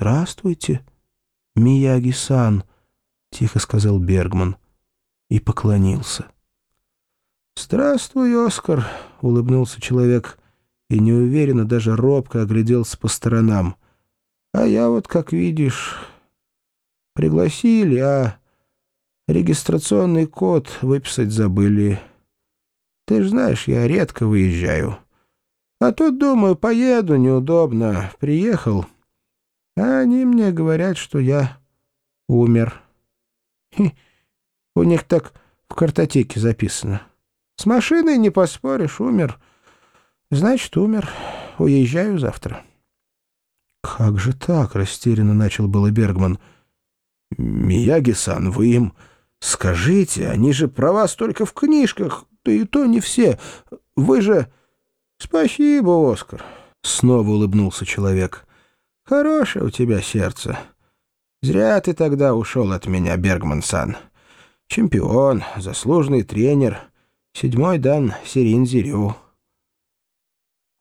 «Здравствуйте, Мияги-сан», — тихо сказал Бергман и поклонился. «Здравствуй, Оскар», — улыбнулся человек и неуверенно, даже робко огляделся по сторонам. «А я вот, как видишь, пригласили, а регистрационный код выписать забыли. Ты ж знаешь, я редко выезжаю. А тут, думаю, поеду, неудобно. Приехал, а они мне говорят, что я умер. Хи, у них так в картотеке записано». С машиной не поспоришь, умер. Значит, умер. Уезжаю завтра. «Как же так?» — растерянно начал было Бергман. «Мияги-сан, вы им скажите, они же про вас только в книжках, да и то не все. Вы же...» «Спасибо, Оскар», — снова улыбнулся человек. «Хорошее у тебя сердце. Зря ты тогда ушел от меня, Бергман-сан. Чемпион, заслуженный тренер». Седьмой дан Сирин Зирю».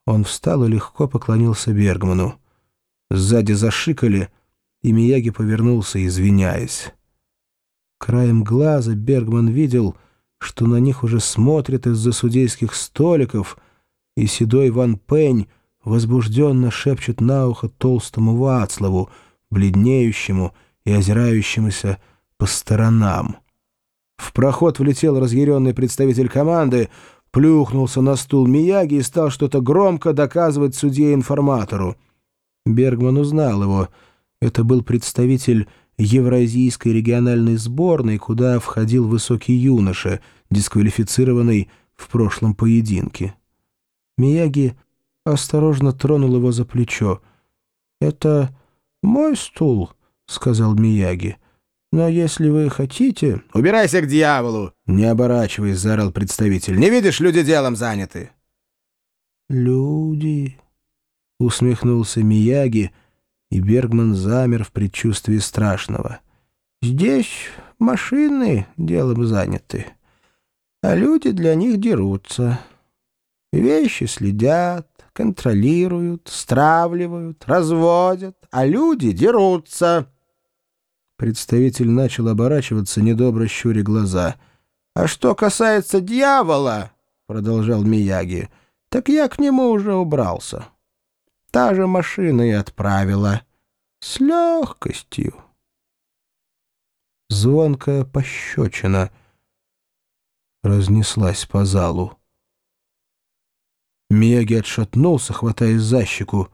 Он встал и легко поклонился Бергману. Сзади зашикали, и Мияги повернулся, извиняясь. Краем глаза Бергман видел, что на них уже смотрят из-за судейских столиков, и седой Ван Пень возбужденно шепчет на ухо толстому Вацлаву, бледнеющему и озирающемуся по сторонам. В проход влетел разъяренный представитель команды, плюхнулся на стул Мияги и стал что-то громко доказывать судье-информатору. Бергман узнал его. Это был представитель Евразийской региональной сборной, куда входил высокий юноша, дисквалифицированный в прошлом поединке. Мияги осторожно тронул его за плечо. «Это мой стул», — сказал Мияги. Но если вы хотите...» «Убирайся к дьяволу!» Не оборачиваясь, заорал представитель. «Не видишь, люди делом заняты!» «Люди...» — усмехнулся Мияги, и Бергман замер в предчувствии страшного. «Здесь машины делом заняты, а люди для них дерутся. Вещи следят, контролируют, стравливают, разводят, а люди дерутся». Представитель начал оборачиваться, недобро щуря глаза. «А что касается дьявола, — продолжал Мияги, — так я к нему уже убрался. Та же машина и отправила. С легкостью». Звонкая пощечина разнеслась по залу. Мияги отшатнулся, хватаясь за щеку.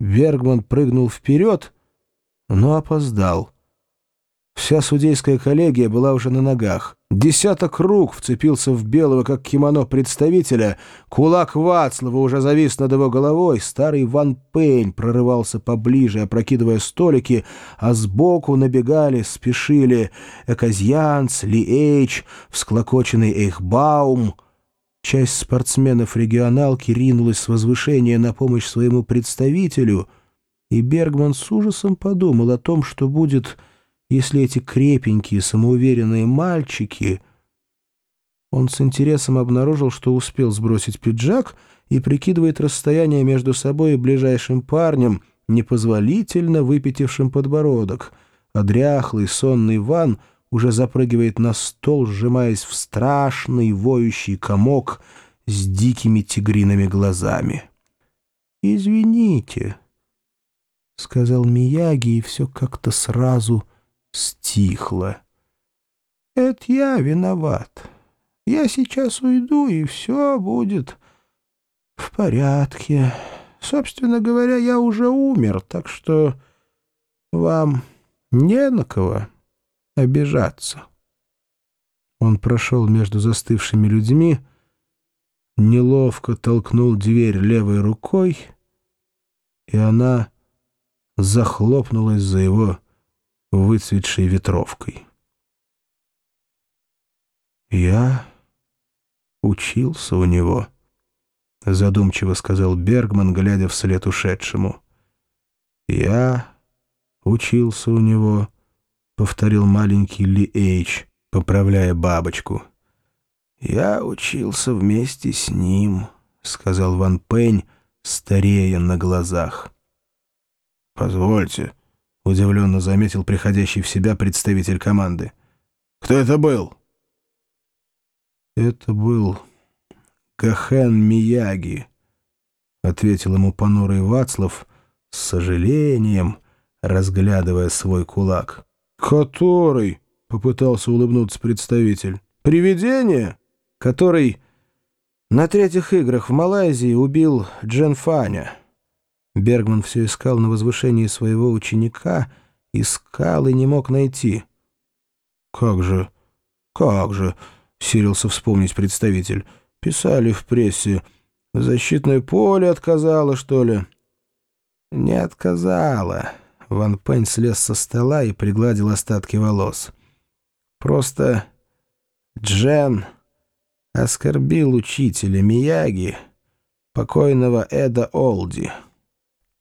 Бергман прыгнул вперед — но опоздал. Вся судейская коллегия была уже на ногах. Десяток рук вцепился в белого, как кимоно, представителя. Кулак Вацлава уже завис над его головой. Старый Ван Пейн прорывался поближе, опрокидывая столики, а сбоку набегали, спешили Эказьянц, Ли Эйч, всклокоченный Эйхбаум. Часть спортсменов регионалки ринулась с возвышения на помощь своему представителю — и Бергман с ужасом подумал о том, что будет, если эти крепенькие, самоуверенные мальчики... Он с интересом обнаружил, что успел сбросить пиджак и прикидывает расстояние между собой и ближайшим парнем, непозволительно выпятившим подбородок, а дряхлый сонный Ван уже запрыгивает на стол, сжимаясь в страшный воющий комок с дикими тигриными глазами. «Извините», — сказал Мияги, и все как-то сразу стихло. «Это я виноват. Я сейчас уйду, и все будет в порядке. Собственно говоря, я уже умер, так что вам не на кого обижаться». Он прошел между застывшими людьми, неловко толкнул дверь левой рукой, и она захлопнулась за его выцветшей ветровкой. «Я учился у него», — задумчиво сказал Бергман, глядя вслед ушедшему. «Я учился у него», — повторил маленький Ли Эйч, поправляя бабочку. «Я учился вместе с ним», — сказал Ван Пень, старея на глазах. «Позвольте», — удивленно заметил приходящий в себя представитель команды. «Кто это был?» «Это был Кахен Мияги», — ответил ему понурый Вацлав с сожалением, разглядывая свой кулак. «Который?» — попытался улыбнуться представитель. «Привидение?» «Который на третьих играх в Малайзии убил Джен Фаня». Бергман все искал на возвышении своего ученика, искал и не мог найти. «Как же, как же», — силился вспомнить представитель, — «писали в прессе, защитное поле отказало, что ли?» «Не отказало». Ван Пень слез со стола и пригладил остатки волос. «Просто Джен оскорбил учителя Мияги, покойного Эда Олди».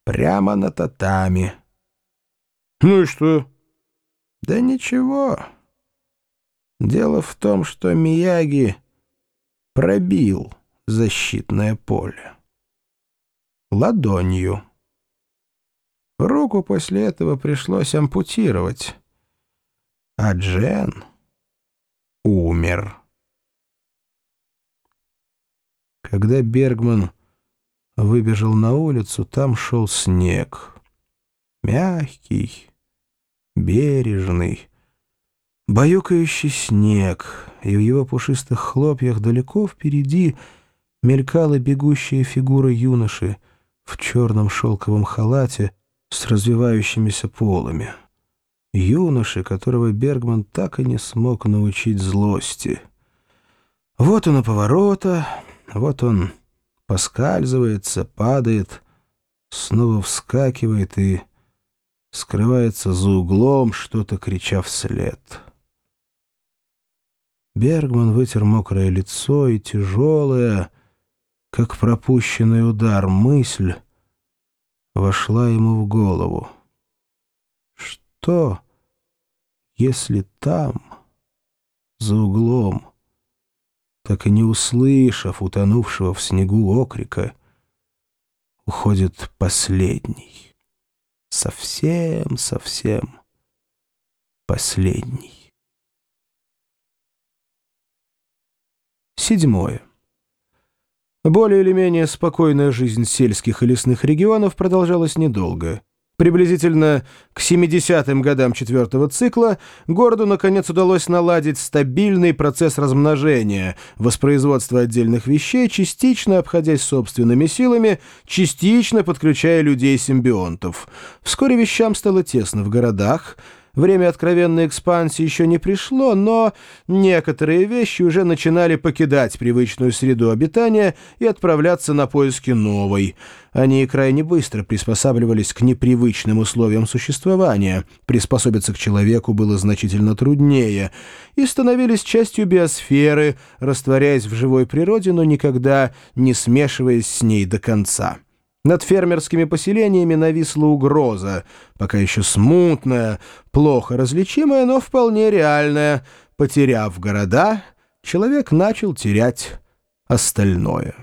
Прямо на татами. Ну и что? Да ничего. Дело в том, что Мияги пробил защитное поле. Ладонью. Руку после этого пришлось ампутировать. А Джен умер. Когда Бергман Выбежал на улицу, там шел снег. Мягкий, бережный, баюкающий снег, и в его пушистых хлопьях далеко впереди мелькала бегущая фигура юноши в черном шелковом халате с развивающимися полами. Юноши, которого Бергман так и не смог научить злости. Вот он и поворота, вот он поскальзывается, падает, снова вскакивает и скрывается за углом, что-то крича вслед. Бергман вытер мокрое лицо и тяжелая, как пропущенный удар, мысль вошла ему в голову. Что, если там, за углом, так и не услышав утонувшего в снегу окрика, уходит последний, совсем-совсем последний. Седьмое. Более или менее спокойная жизнь сельских и лесных регионов продолжалась недолго. Приблизительно к 70-м годам четвертого цикла городу наконец удалось наладить стабильный процесс размножения, воспроизводства отдельных вещей, частично обходясь собственными силами, частично подключая людей-симбионтов. Вскоре вещам стало тесно в городах – Время откровенной экспансии еще не пришло, но некоторые вещи уже начинали покидать привычную среду обитания и отправляться на поиски новой. Они крайне быстро приспосабливались к непривычным условиям существования, приспособиться к человеку было значительно труднее, и становились частью биосферы, растворяясь в живой природе, но никогда не смешиваясь с ней до конца. Над фермерскими поселениями нависла угроза, пока еще смутная, плохо различимая, но вполне реальная. Потеряв города, человек начал терять остальное.